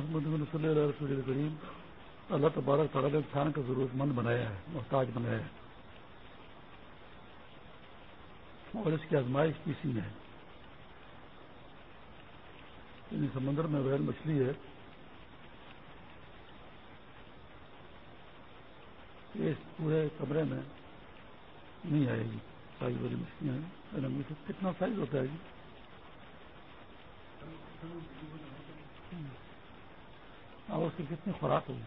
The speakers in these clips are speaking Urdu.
صلی اللہ رسول کریم اللہ تبارک تعالیٰ نے انسان کا ضرورت مند بنایا ہے، محتاج بنایا ہے۔ اور اس کی آزمائش کسی میں ہے۔ یعنی سمندر میں ویل مچھلی ہے۔ اس پورے کمرے میں نہیں آئے گی۔ سائز والی مچھلیاں کتنا سائز ہوتا ہے جی؟ اور اس کی کتنی خوراک ہوگی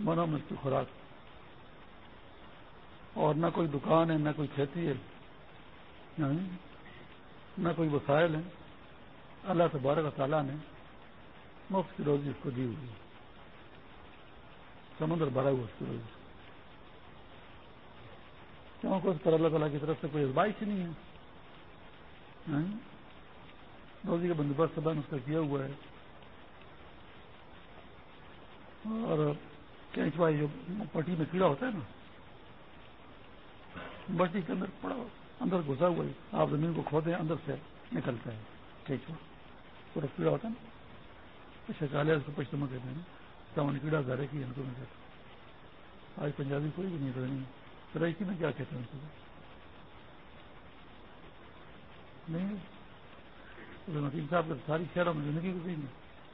منو میں کی خوراک۔ اور نہ کوئی دکان ہے، نہ کوئی کھیتی ہے۔ نہ کوئی وسائل ہیں۔ اللہ تبارک تعالیٰ نے مفت کی روزی اس کو دی ہوئی سمندر بھرا ہوا اس کی روزی۔ کیونکہ اس پر اللہ تعالیٰ کی طرف سے کوئی ازمائش ہی نہیں ہے۔ روزی کا بندوبست بند اس کا کیا ہوا ہے۔ اور کینچوائی جو پٹی میں کیڑا ہوتا ہے نا، بٹی کے اندر پڑا، اندر گھسا ہوا ہے۔ آپ زمین کو کھودیں، اندر سے نکلتا ہے۔ کینچوا پورا کیڑا ہوتا ہے نا۔ اچھا کالے اس کو پشتما کہتے ہیں سامان کیڑا گارے کی ان کو میں کہتا آج پنجابی کوئی بھی نہیں رہی سرائکی میں کیا کہتے ہیں نہیں۔ نتیم صاحب ساری شہروں میں زندگی گزری نہیں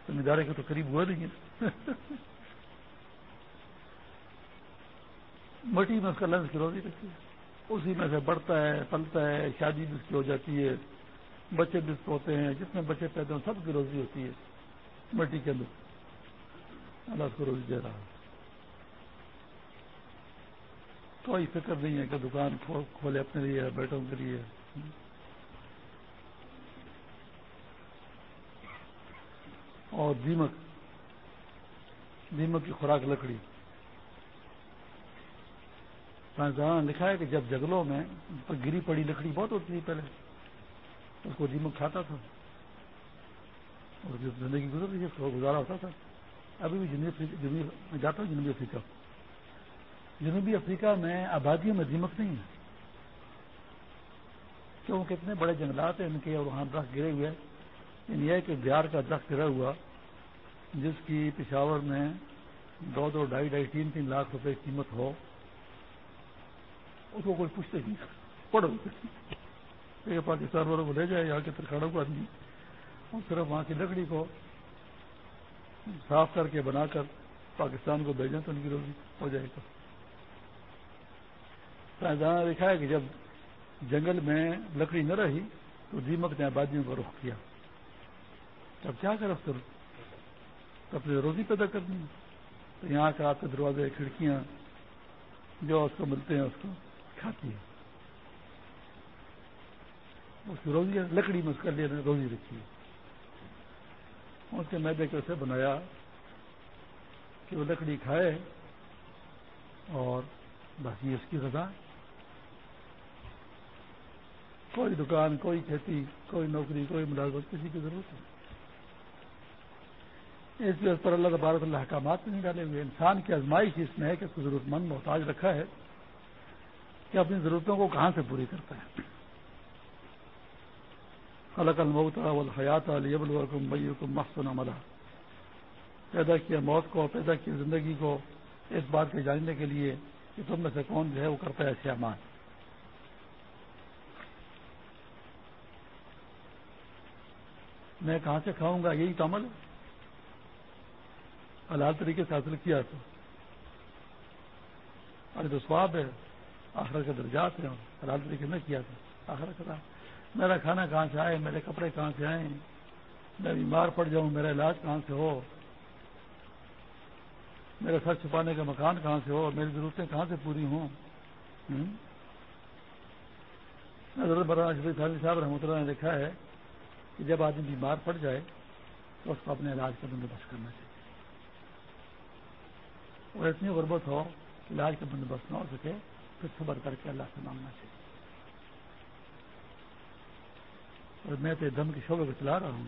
تو ندارے کے تو قریب ہوا نہیں ہے مٹی میں اس کا لنس کی روزی رکھتی ہے۔ اسی میں سے بڑھتا ہے، پلتا ہے، شادی بھی اس کی ہو جاتی ہے۔ بچے بھی اس کو ہوتے ہیں، جتنے بچے پیدا ہیں سب کی روزی ہوتی ہے مٹی کے اندر۔ اللہ اس کو روزی دے رہا ہے۔ کوئی فکر نہیں ہے کہ دکان کھولے اپنے لیے، بیٹوں کے لیے۔ اور دیمک دیمک کی خوراک لکڑی۔ سائنسدان لکھا ہے کہ جب جنگلوں میں گری پڑی لکڑی بہت ہوتی تھی پہلے، اس کو جی دیمک کھاتا تھا۔ اور جو زندگی گزر رہی ہے اس کو گزارا ہوتا تھا۔ ابھی بھی جنوبی میں جاتا ہوں، جنوبی افریقہ۔ جنوبی افریقہ میں آبادیوں میں دیمک نہیں ہے۔ کیونکہ اتنے بڑے جنگلات ہیں ان کے اور وہاں درخت گرے ہوئے یعنی یہ کہ بہار کا درخت گرا ہوا، جس کی پشاور میں دو دو، ڈھائی ڈھائی، تین تین لاکھ روپے قیمت ہو۔ اس کو کوئی پوچھتے نہیں۔ پڑھو۔ پاکستان والوں کو لے جائے، یہاں کے ترکھاڑوں کو آدمی۔ اور صرف وہاں کی لکڑی کو صاف کر کے بنا کر پاکستان کو بھیجیں تو ان کی روزی ہو جائے گا سائنسدان نے دیکھا ہے کہ جب جنگل میں لکڑی نہ رہی تو دیمک نے آبادیوں کو رخ کیا۔ تب کیا کر کرو تو اپنی روزی پیدا کرنی۔ تو یہاں کا آپ کے دروازے کھڑکیاں، جو اس کو ملتے ہیں اس کو۔ کھاتی ہے۔ اس کی روزی لکڑی میں اس کا لیے روزی رکھی ہے۔ اس کے میدے کو اسے بنایا کہ وہ لکڑی کھائے اور باقی اس کی رضا کوئی دکان، کوئی کھیتی، کوئی نوکری، کوئی ملازمت، کسی کی ضرورت نہیں۔ اس لیے اس پر اللہ تبارک اللہ احکامات نہیں ڈالے ہوئے۔ انسان کی آزمائش اس میں ہے کہ اس کو ضرورت مند محتاج رکھا ہے۔ کہ اپنی ضرورتوں کو کہاں سے پوری کرتا ہے؟ خلق الموت والحیات علی الحکم بئی حکم عملہ پیدا کیا موت کو پیدا کیا زندگی کو اس بات کے جاننے کے لیے کہ تم میں سے کون جو ہے وہ کرتا ہے ایسے امان میں کہاں سے کھاؤں گا؟ یہی تو عمل ہے۔ حلال طریقے سے حاصل کیا تو۔ اور جو سواب ہے۔ آخر کے درجات ہیں حلال طریقے میں کیا تھا؟ آخر کا میرا کھانا کہاں سے آئے؟ میرے کپڑے کہاں سے آئے؟ میں بیمار پڑ جاؤں، میرا علاج کہاں سے ہو؟ میرے سر چھپانے کا مکان کہاں سے ہو؟ میری ضرورتیں کہاں سے پوری ہوں؟ حضرت برا صاحب رحمۃ اللہ نے لکھا ہے کہ جب آدمی بیمار پڑ جائے تو اس کو اپنے علاج کا بندوبست کرنا چاہیے۔ اور اتنی غربت ہو کہ علاج کا بندوبست نہ ہو سکے پھر صبر کر کے اللہ سے مانگنا چاہیے۔ اور میں تو دم کے شعبے کو چلا رہا ہوں۔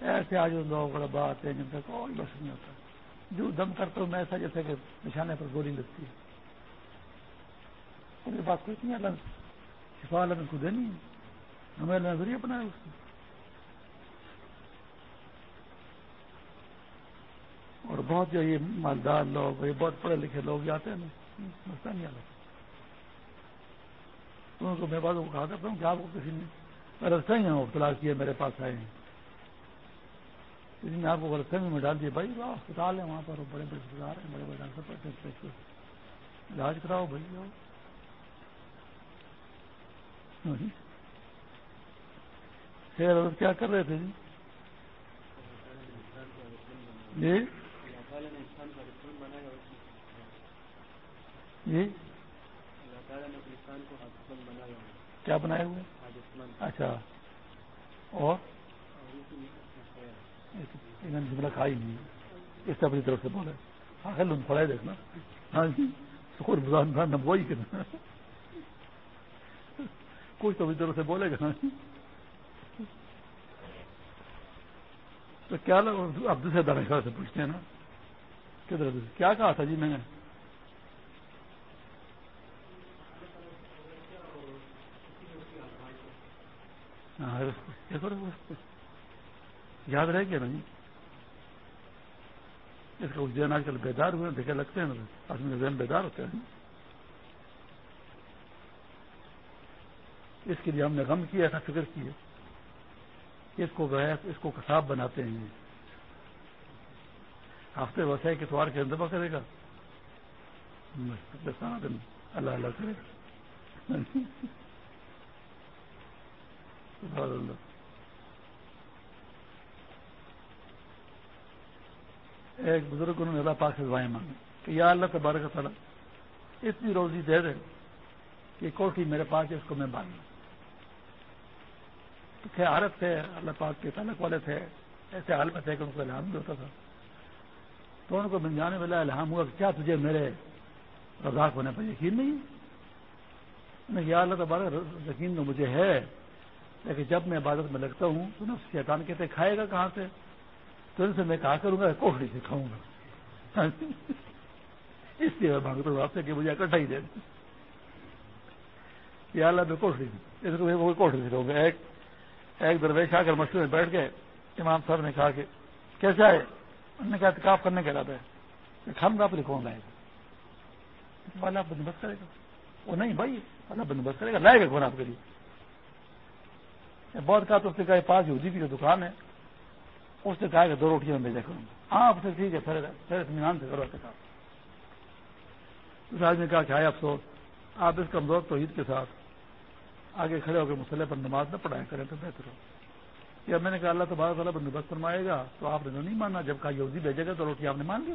ایسے آج لوگ بڑا بات ہے جن کا کوئی بس نہیں ہوتا۔ جو دم کرتا ہوں میں ایسا جیسے کہ نشانے پر گولی لگتی ہے۔ ان کے پاس کوئی نہیں اللہ شفا اللہ کو دینی ہے۔ ہمیں اللہ ذریعہ بنایا اس کو۔ اور بہت جو یہ مالدار لوگ، یہ بہت پڑھے لکھے لوگ آتے ہیں نا مسئلہ نہیں آتا۔ ان کو میں بات کو کہا کرتا ہوں کہ آپ کو کسی نے غلط ہی ہیں مبتلا کیے میرے پاس آئے ہیں۔ کسی نے آپ کو غلط فہمی میں ڈال دیا، بھائی وہ اسپتال ہے، وہاں پر بڑے بڑے اسپتال ہیں، بڑے بڑے ڈاکٹر پڑھتے ہیں علاج کراؤ بھائی آؤ ہاں جی۔ خیر کیا کر رہے تھے جی۔ جی۔, جی جی کیا بنائے ہوئے؟ اچھا۔ اور؟ کھائی نہیں۔ اس سے اپنی طرف سے بولے۔ ہاں، آخر لوگ پڑھائی دیکھنا۔ ہاں جی سکون بزان وہی کرنا کچھ تو اپنی طرف سے بولے گا۔ تو کیا اب دوسرے دانے سے پوچھتے ہیں نا۔ کدھر کیا کہا تھا جی میں نے ہاں، ہاں، یاد رہ گیا نا جی۔ اس کا ذہن آج کل بیدار ہوئے دیکھے لگتے ہیں نا۔ آدمی ذہن بیدار ہوتے ہیں۔ اس کے لیے ہم نے غم کیا تھا، فکر کی اس کو اس کو کساب بناتے ہیں۔ ہفتے وسائے کے اتوار کے اندر کرے گا۔ دن اللہ اللہ کرے ایک بزرگ انہوں نے اللہ پاک سے دعائیں مانگی کہ یا اللہ تبارک تعالیٰ اتنی روزی دے دے کہ کوٹھی میرے پاس ہے اس کو میں باندھ تو تھے عارت تھے اللہ پاک کے تعلق والے تھے ایسے حال میں تھے کہ ان کو الحام بھی ہوتا تھا تو ان کو بن جانے والا الحام ہوا کہ کیا تجھے میرے رزاق ہونے پر یقین نہیں یا اللہ تبارک یقین تو مجھے ہے لیکن جب میں عبادت میں لگتا ہوں تو نفس شیطان کہتے کھائے گا کہاں سے؟ تو ان سے میں کہا کروں گا کوکڑی سے کھاؤں گا۔ اس لیے میں مانگتا ہوں، آپ سے کہ مجھے اکٹھا ہی دے دیں۔ یا اللہ میں کوٹڑی اس کو میں کوٹڑی سے کہوں گا۔ ایک ایک درویش آ کر مشہور میں بیٹھ گئے۔ امام صاحب نے کہا کہ کیسا ہے انہوں نے کہا اتکاف کرنے کا ارادہ ہے کھم کا پھر کون لائے گا۔ والا بندوبست کرے گا۔ وہ نہیں بھائی والا بندوبست کرے گا۔ لائے گا کون آپ کے لیے؟ بہت کہا تو اس نے کہا پاس یہودی کی جو دکان ہے اس نے کہا کہ دو روٹیاں میں بھیجا کروں گا ہاں آپ سے ٹھیک ہے پھر اطمینان سے کرو کام اس آدمی نے کہا کہ آئے افسوس آپ اس کمزور توحید کے ساتھ آگے کھڑے ہو کے مسئلے پر نماز نہ پڑھائیں کریں تو بہتر ہو یا میں نے کہا اللہ تبارک والا بندوبست فرمائے گا تو آپ نے تو نہیں ماننا جب کہا یہودی بھیجے گا تو روٹی آپ نے مان لی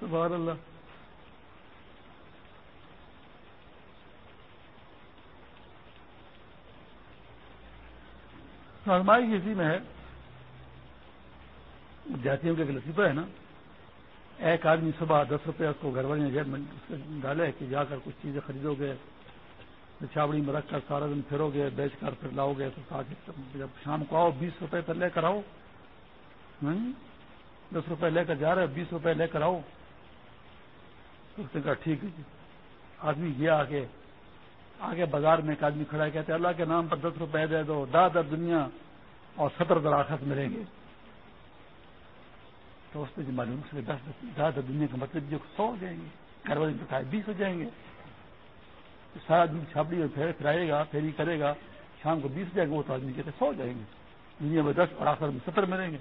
سبحان اللہ آزمائی اسی میں ہے، جاتیوں کے لطیفہ ہے نا، ایک آدمی صبح دس روپے اس کو گھر والے ڈالے کہ جا کر کچھ چیزیں خریدو گے، چھاوڑی میں رکھ کر سارا دن پھرو گے، بیچ کر پھر لاؤ گے، تو جب شام کو آؤ، بیس روپے پر لے کر آؤ۔ دس روپے لے کر جا رہے، بیس روپے لے کر آؤ۔ اس نے کہا، ٹھیک ہے جی۔ آدمی گیا آگے آگے بازار میں ایک آدمی کھڑا ہے کہتے اللہ کے نام پر دس روپے دے دو دا در دنیا اور ستر دراخت ملیں گے۔ تو اس جو جی معلوم سے دس زیادہ دنیا کا مطلب جو سو ہو جائیں گے، گھر والے بتائے بیس ہو جائیں گے۔ سارا دن چھاپڑی اور پھر پھرائے گا پھیری کرے گا، شام کو بیس ہو جائیں گے، وہ تو آدمی کہتے سو ہو جائیں گے۔ دنیا میں دس اور آخر میں ستر ملیں گے۔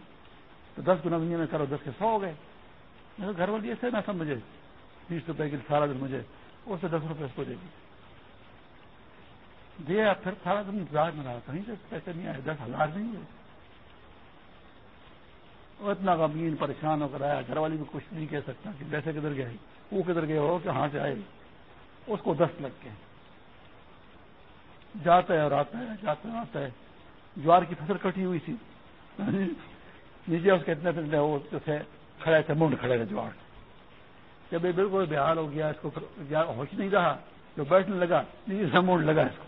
تو دس گنا دنیا میں کرو، دس کے سو ہو گئے۔ گھر والی ایسے نہ سمجھے، بیس روپے کے سارا دن مجھے، اس سے دس روپے اس کو دے گی۔ دیا پھر سارا دن انتظار میں رہا کہیں سے پیسے نہیں آئے، دس ہزار نہیں ہوئے۔ اور اتنا غمگین، پریشان ہو کر آیا۔ گھر والی بھی کچھ نہیں کہہ سکتا کہ پیسے کدھر گئے۔ وہ کدھر گئے؟ ہو کہ ہاں سے آئے؟ اس کو دست لگ کے جاتا ہے اور آتا ہے، جاتا ہے آتا ہے۔ جوار کی فصل کٹی ہوئی تھی۔ نیچے اس کے اتنے اتنے وہ تھے، کھڑے تھے، منڈ کھڑے تھے جوار۔ جب یہ بالکل بحال ہو گیا، اس کو ہوش نہیں رہا۔ جو بیٹھنے لگا، نیچے سے منڈ لگا اس کو۔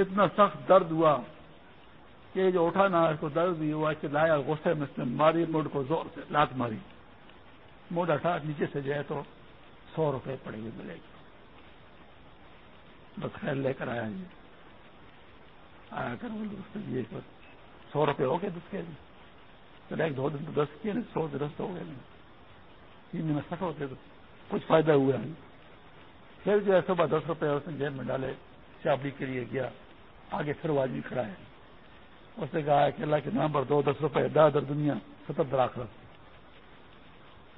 اتنا سخت درد ہوا کہ جو اٹھا نہ اس کو درد بھی ہوا کہ لایا غصے میں اس نے ماری موڈ کو زور سے لات ماری۔ موڈ اٹھا، نیچے سے جائے تو سو روپے پڑے گی ملے گی بس خیر لے کر آیا جی۔ آیا کر یہ سو روپے ہو گئے دس کے جی۔ چلے ایک دو دن تو دس کیے سو سے دس ہو گئے تین دن سٹ ہوتے تو کچھ فائدہ ہوا ہے پھر جو ہے صبح دس روپے اس نے جیب میں ڈالے چابڑی کے لیے گیا۔ آگے پھر وہ آدمی کھڑا ہے۔ اس نے کہا کہ اللہ کے نام پر دو دس روپے در در دنیا، ستر دراخ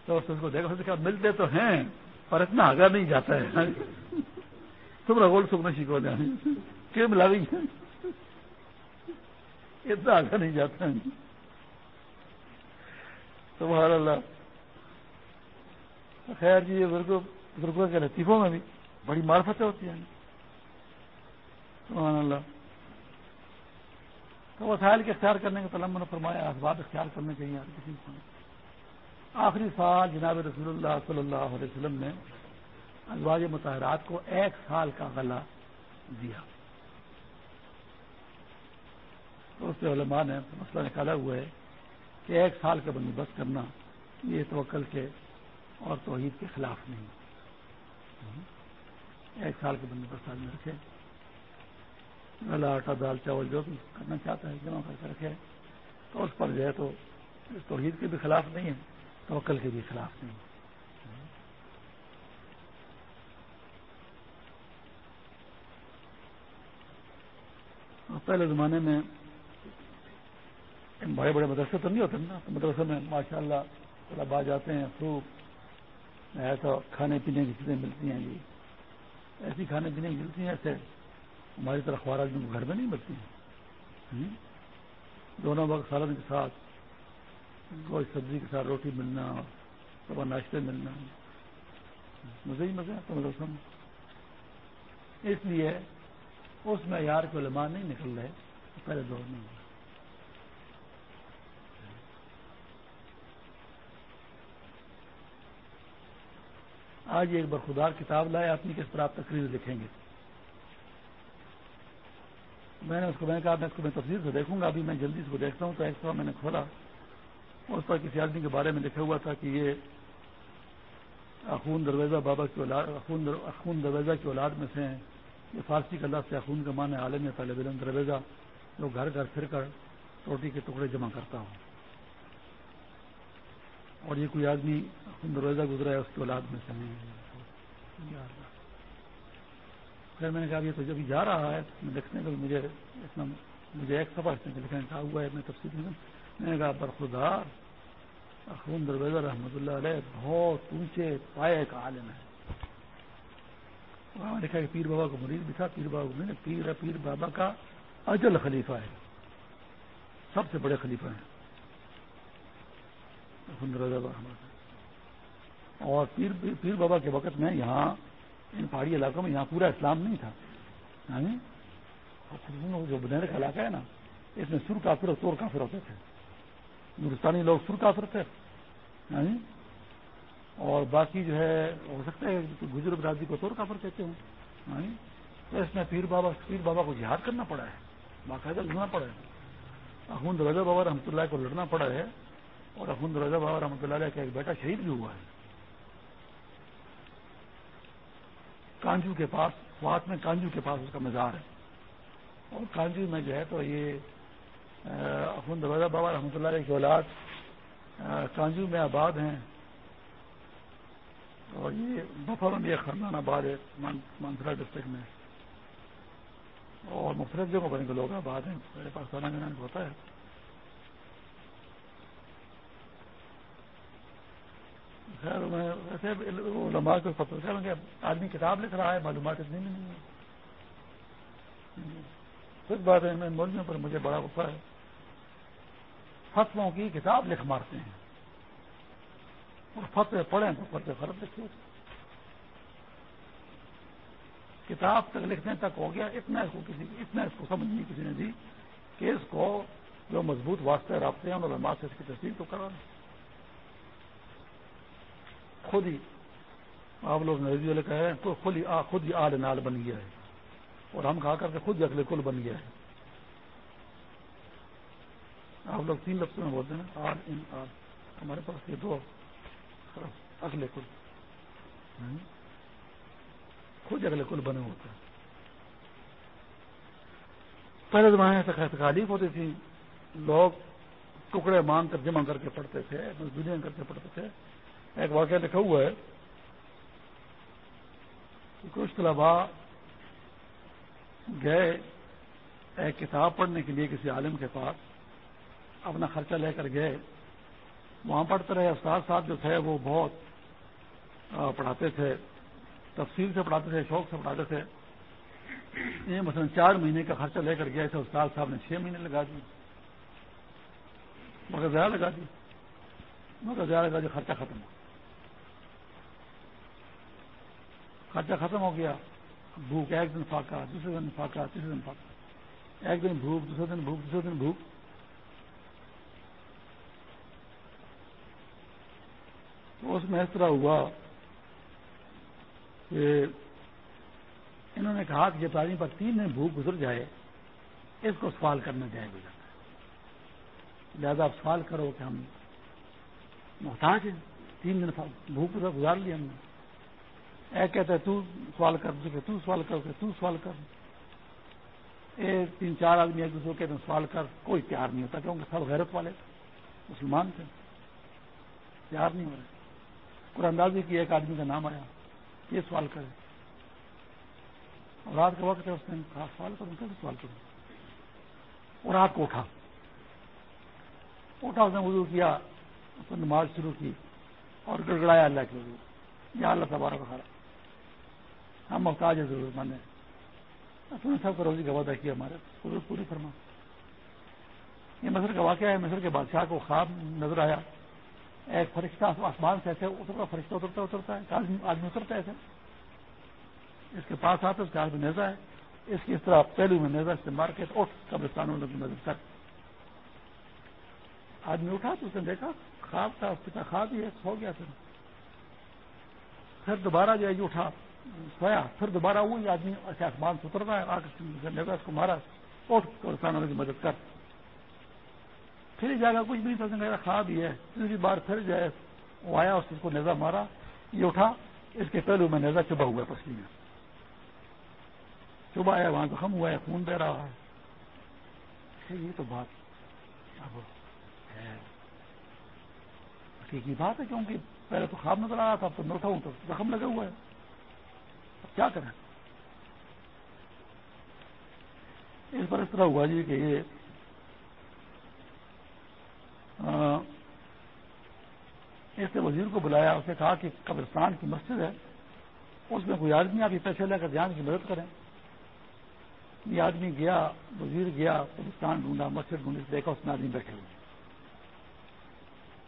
تو اس کو دیکھا کہا، ملتے تو ہیں، پر اتنا آگاہ نہیں جاتا ہے۔ تم رگول سکنا سیکھو جانے۔ کہ ملا رہی ہے اتنا آگاہ نہیں جاتا ہے۔ سبحان اللہ۔ خیر جی بزرگوں کے لطیفوں میں بھی بڑی معرفتیں ہوتی ہیں۔ سبحان اللہ۔ تو وسائل کے اختیار کرنے کا تلمبن فرمایا، اسباب اختیار کرنے چاہیے ہر کسی کو۔ آخری سال جناب رسول اللہ صلی اللہ علیہ وسلم نے ازواج متحرات کو ایک سال کا غلہ دیا۔ تو اس سے علماء نے مسئلہ نکالا ہوا ہے کہ ایک سال کا بندوبست کرنا یہ توکل کے اور توحید کے خلاف نہیں۔ ایک سال کے بندوبست آدمی رکھے آٹا دال چاول جو بھی کرنا چاہتا ہے، جمع کر کے رکھے۔ تو اس پر جو ہے تو توحید کے بھی خلاف نہیں ہے، توکل کے بھی خلاف نہیں ہے۔ پہلے زمانے میں بڑے بڑے مدرسے تو نہیں ہوتے نا، تو مدرسے میں ماشاء اللہ طلبا جاتے ہیں خوب ایسا کھانے پینے کی چیزیں ملتی ہیں جی۔ ایسی کھانے پینے کی ملتی ہیں، ایسے ہماری طرح خوراک جو گھر میں نہیں ملتی ہیں دونوں وقت سالن کے ساتھ گوشت سبزی کے ساتھ روٹی ملنا اور صبح ناشتے ملنا۔ مزے ہی مزے آتا مدرسہ مطلب میں اس لیے اس معیار کے علماء نہیں نکل رہے، پہلے دور میں۔ آج ایک برخدار کتاب لائے، آپ کس طرح آپ تقریر لکھیں گے۔ میں نے اس کو میں نے کہا، میں اس کو میں تفصیل سے دیکھوں گا، ابھی میں جلدی سے دیکھتا ہوں، تو ایک طرح میں نے کھولا۔ اس پر کسی آدمی کے بارے میں لکھا ہوا تھا کہ یہ اخون درویزہ بابا کی اولاد اخون درویزہ کی اولاد میں سے ہیں۔ یہ فارسی کا لفظ اخون کا مان عالم یا طالب علم درویزہ۔ جو گھر گھر پھر کر روٹی کے ٹکڑے جمع کرتا ہوں۔ اور یہ کوئی آدمی اخون درویزہ گزرا ہے، اس کی اولاد میں سے پھر میں نے کہا یہ تو جب جا رہا ہے لکھنے کا مجھے اتنا، مجھے ایک سفر لکھنے کا ہوا ہے، میں تفصیل میں نے کہا برخدار اخون درویزہ رحمۃ اللہ علیہ بہت اونچے پائے کا عالم ہے۔ وہاں لکھا کہ پیر بابا کو مریض بھی تھا، پیر بابا کو پیر پیر بابا کا اجل خلیفہ ہے۔ سب سے بڑے خلیفہ ہیں۔ اخون درویزہ رحمت اور پیر پیر بابا کے وقت میں یہاں ان پہاڑی علاقوں میں یہاں پورا اسلام نہیں تھا۔ یعنی جو بنیر کا علاقہ ہے نا، اس میں سر کافر اور چور کافر ہوتے تھے۔ ہندوستانی لوگ سر کافر تھے۔ یعنی اور باقی جو ہے، ہو سکتا ہے گجر برادری کو طور کافر کہتے ہیں یعنی تو اس میں پیر بابا پیر بابا کو جہاد کرنا پڑا ہے۔ باقاعدہ لڑنا پڑا ہے۔ اخون رضا بابا رحمۃ اللہ کو لڑنا پڑا ہے۔ اور اخون رضا بابا رحمۃ اللہ علیہ کا ایک بیٹا شہید بھی ہوا ہے۔ کانجو کے پاس وات میں کانجو کے پاس اس کا مزار ہے۔ اور کانجو میں جو ہے تو یہ اخن دروازہ بابا رحمۃ اللہ علیہ کی اولاد کانجو میں آباد ہیں۔ اور یہ بفر میں یہ خاندان آباد ہے مانسرا ڈسٹرکٹ میں۔ اور مختلف جگہوں پر ان کے لوگ آباد ہیں میرے پاس سالانہ ہوتا ہے۔ خیر، میں ویسے علماء کو پتہ خیر آدمی کتاب لکھ رہا ہے، معلومات اتنی نہیں ہے کچھ بات ہے میں مولویوں پر مجھے بڑا غصہ ہے۔ فتووں کی کتاب لکھ مارتے ہیں۔ اور فتوے پڑھیں تو فتوے فرق لکھے۔ کتاب تک لکھنے تک ہو گیا، اتنا اس کو کسی اتنا اس کو سمجھ نہیں کسی نے دی کہ اس کو جو مضبوط واسطے رابطے ہیں انہوں نے سے اس کی تصدیق تو کرا خود ہی آپ لوگ نریجی والے کہہ رہے ہیں تو خود ہی خود ہی آل نال بن گیا ہے۔ اور ہم کہا کر کے خود اگلے کل بن گیا ہے۔ آپ لوگ تین لفظوں میں بولتے ہیں آر ان آر ہمارے پاس یہ دو اگلے کل۔ خود اگلے کل بنے ہوتے ہیں۔ پہلے زمانے سے تکالیف ہوتی تھی۔ لوگ ٹکڑے مانگ کر جمع کر کے پڑھتے تھے مزدوریاں کر کے پڑھتے تھے۔ ایک واقعہ لکھا ہوا ہے کچھ طلبا گئے ایک کتاب پڑھنے کے لیے کسی عالم کے پاس اپنا خرچہ لے کر گئے وہاں پڑھتے رہے استاد صاحب جو تھے وہ بہت پڑھاتے تھے تفصیل سے پڑھاتے تھے شوق سے پڑھاتے تھے یہ مثلا چار مہینے کا خرچہ لے کر گئے تھے استاد صاحب نے چھ مہینے لگا دی مگر زیادہ لگا دی مگر زیادہ لگا دی خرچہ ختم ہو خرچہ ختم ہو گیا، بھوک ایک دن فاقا دوسرے دن فاقا تیسرے دن فاقا ایک دن بھوک، دوسرے دن بھوک دوسرے دن بھوک۔ تو اس میں اس طرح ہوا کہ انہوں نے کہا کہ جب آدمی پر تین دن بھوک گزر جائے، اس کو سوال کرنا جائے گزرتا ہے لہٰذا آپ سوال کرو کہ ہم محتاج ہیں۔ تین دن بھوک گزار لیا ہم نے۔ ایک کہتا ہے، تو سوال کر کہ تو سوال کر کہ تو سوال کر۔ ایک تین چار آدمی ایک دوسرے کہتے ہیں، سوال کر، کوئی تیار نہیں ہوتا، کیونکہ سب غیرت والے مسلمان تھے۔ تیار نہیں ہو رہے قرآن اندازی کی ایک آدمی کا نام آیا، یہ سوال کرے۔ اور رات کا وقت ہے، اس نے کہا، سوال کروں کیسے سوال کروں۔ اور رات کو اٹھا۔ اٹھا، اس نے وضو کیا، اس نے نماز شروع کی اور گڑگڑایا اللہ کے وضو۔ یا اللہ تبارک خرا ہم محتاج ہے ضرور مند ہے سب کا روزی کا وعدہ کیا ہمارے پوری پوری فرما یہ مصر کا واقعہ ہے مصر کے بادشاہ کو خواب نظر آیا ایک فرشتہ آسمان سے ایسے اترتا فرشتہ اترتا اترتا ہے آدمی اترتا ہے ایسے اس کے پاس آتا اس کے ہاتھ میں نیزا ہے اس کی اس طرح پہلو میں نیزا استعمال کے اٹھ قبرستانوں کی مدد کر آدمی اٹھا تو اس نے دیکھا خواب تھا اس کا خواب ہی ہے سو گیا پھر پھر دوبارہ جو ہے یہ اٹھا سویا پھر دوبارہ وہی آدمی ایسے آسمان سے اترتا ہے آ کر اس کو مارا اٹھ قبرستانوں کی مدد کر۔ پھر جائے کچھ بھی نہیں میرا خواب ہی ہے۔ تیسری بار پھر جائے وہ آیا، اس کو نیزا مارا، یہ اٹھا، اس کے پہلو میں نیزا چبا ہوا ہے پسلی میں۔ چبا ہے وہاں زخم ہوا ہے، خون بہ رہا ہے۔ یہ تو بات، اب ہے۔ حقیقی بات ہے، کیونکہ پہلے تو خواب نظر آ رہا تھا تو میں اٹھاؤں تو زخم لگا ہوا ہے۔ کیا کریں؟ اس پر اس طرح ہوا جی کہ یہ اس نے وزیر کو بلایا اسے کہا کہ قبرستان کی مسجد ہے، اس میں کوئی آدمی آپ یہ پیسے لے کر جان کی مدد کریں۔ یہ آدمی گیا، وزیر گیا، قبرستان ڈھونڈا، مسجد ڈھونڈی دیکھا، اس میں آدمی بیٹھے ہوئے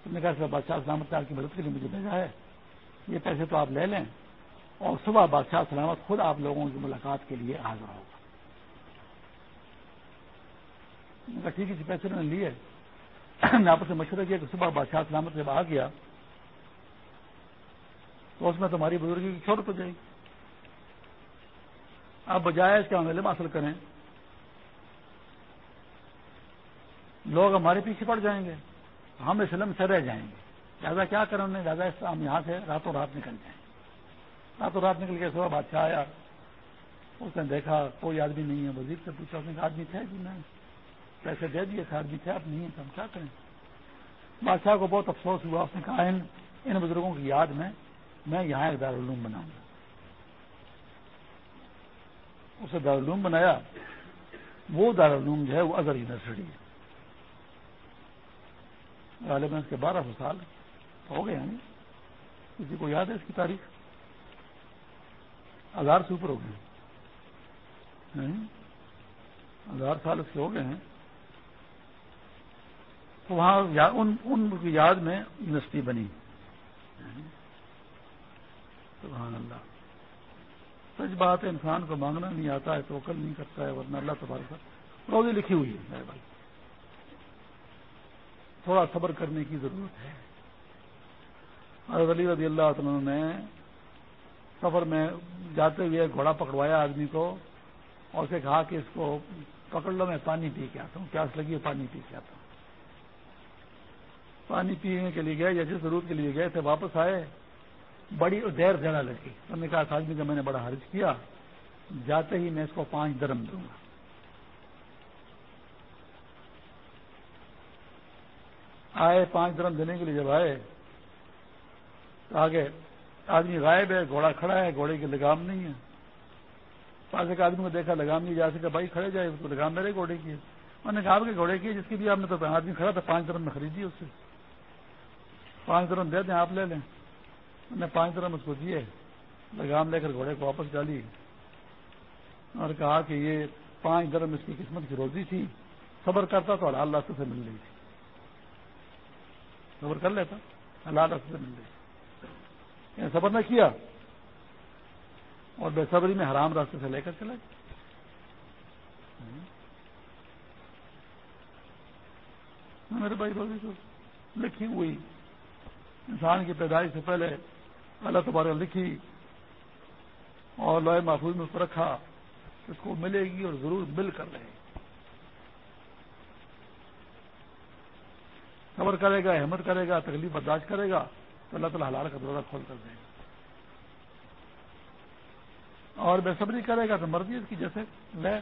نے کہا سر بادشاہ سلامت کی مدد کے لیے مجھے بھیجا ہے، یہ پیسے تو آپ لے لیں۔ اور صبح بادشاہ سلامت خود آپ لوگوں کی ملاقات کے لیے حاضر ہوگا۔ ٹھیک ہے پیسے انہوں نے لیے۔ نے آپس میں مشورہ کیا کہ صبح بادشاہ سلامت جب آ گیا تو اس میں تمہاری بزرگی کی چھوٹ ہو جائے گی۔ آپ بجائے اس کے ہم علم حاصل کریں۔ لوگ ہمارے پیچھے پڑ جائیں گے۔ ہم اس علم سے رہ جائیں گے۔ لہٰذا کیا کریں انہوں نے؟ لہٰذا ہم یہاں سے راتوں رات نکل جائیں۔ راتوں رات نکل کے صبح بادشاہ آیا۔ اس نے دیکھا، کوئی آدمی نہیں ہے۔ وزیر سے پوچھا، اس نے آدمی تھے جی؟ میں پیسے دے دیے تھے۔ آدمی تھے اب نہیں ہے تو ہم کیا کریں؟ بادشاہ کو بہت افسوس ہوا۔ اس نے کہا، ان ان بزرگوں کی یاد میں میں یہاں ایک دارالعلوم بناؤں گا۔ اسے دارالعلوم بنایا۔ وہ دارالعلوم جو ہے وہ ازر یونیورسٹی ہے۔ غالباً اس کے بارہ سو سال ہو گئے ہیں کسی کو یاد ہے اس کی تاریخ؟ ہزار سے اوپر ہو گئے ہزار سال اس کے ہو گئے ہیں۔ تو وہاں ان ان کی یاد میں یونیورسٹی بنی۔ سبحان اللہ۔ سچ بات ہے انسان کو مانگنا نہیں آتا ہے تو کل نہیں کرتا ہے، ورنہ اللہ تبارک روزی لکھی ہوئی ہے۔ میرے بھائی، تھوڑا صبر کرنے کی ضرورت ہے۔ حضرت علی رضی اللہ تعالیٰ نے سفر میں جاتے ہوئے گھوڑا پکڑوایا آدمی کو اور اسے کہا کہ اس کو پکڑ لو، میں پانی پی کے آتا ہوں۔ پیاس لگی پانی پی کے آتا ہوں۔ پانی پینے کے لیے گئے یا جس ضرورت کے لیے گئے تھے، واپس آئے۔ بڑی دیر زیادہ لگی۔ انہوں نے کہا آدمی کا میں نے بڑا حرج کیا، جاتے ہی میں اس کو پانچ درم دوں گا۔ آئے، پانچ درم دینے کے لیے جب آئے، تو آگے آدمی غائب ہے، گھوڑا کھڑا ہے، گھوڑے کی لگام نہیں ہے۔ پاس ایک آدمی کو دیکھا لگام نہیں جا سکا بھائی کھڑے جائے تو لگام میرے گھوڑے کی ہے۔ میں نے کہا کہ گھوڑے کی جس کی بھی آپ نے تو آدمی کھڑا تھا، پانچ درم میں خریدی اس سے۔ پانچ درم دے دیں، آپ لے لیں۔ میں نے پانچ درم اس کو دیے۔ لگام لے کر گھوڑے کو واپس ڈالی۔ اور کہا کہ یہ پانچ درم اس کی قسمت کی روزی تھی۔ صبر کرتا تو اللہ سے مل رہی تھی۔ صبر کر لیتا اللہ سے مل رہی یعنی صبر نہ کیا اور بے صبری میں حرام راستے سے لے کر چلا میرے بھائی روزی تو لکھی ہوئی انسان کی پیدائش سے پہلے اللہ تبارک لکھی اور لوہے محفوظ میں اس کو رکھا اس کو ملے گی اور ضرور مل کر رہے گی۔ صبر کرے گا احمد کرے گا، تکلیف برداشت کرے گا۔ تو اللہ تعالیٰ حلال کا دروازہ کھول کر دے گا۔ اور بے صبری کرے گا تو مرضی اس کی، جیسے لے